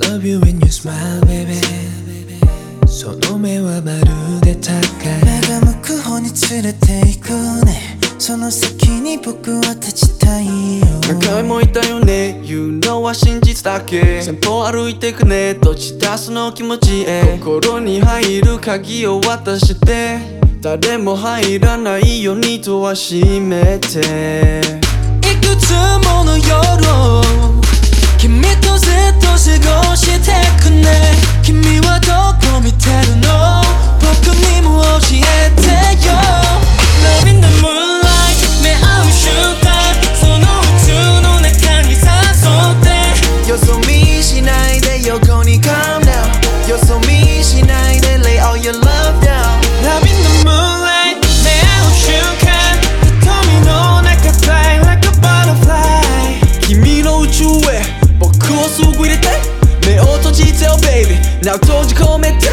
love you when you smile baby. その目はまるで高い。내가向く方に連れて行くね。その先に僕は立ちたいよ。何回も言ったよね。言うのは真実だけ。先方歩いてくね。どちたその気持ちへ。心に入る鍵を渡して。誰も入らないように戸は閉めて。いくつもの夜を君とずっと過ごよ baby Now 閉じ込めて。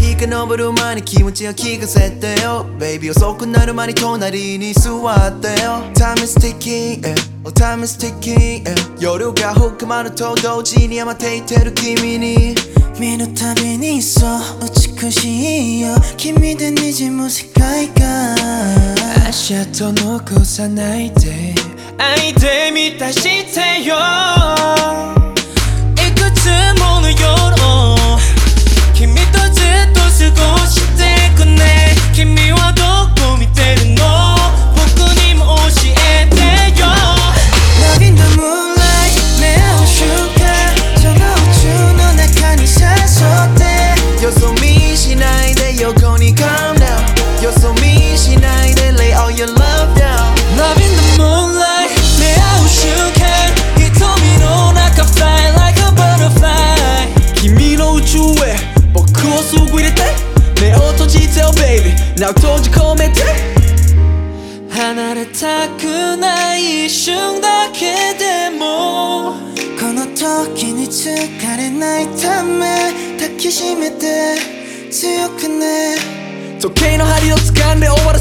日が昇る前に気持ちを聞かせてよ。Baby 遅くなる前に隣に座ってよ。Time is ticking, yeah. oh, time is ticking、yeah. 夜が深まると同時に余っていてる君に。見るたびにそう美しいよ。君で滲む世界が足跡残さないで。愛で満たしてよすぐ入れて目を閉じてよ baby. Now 閉じ込めて離れたくない一瞬だけでもこの時に疲れないため抱きしめて強くね時計の針を掴んで終わ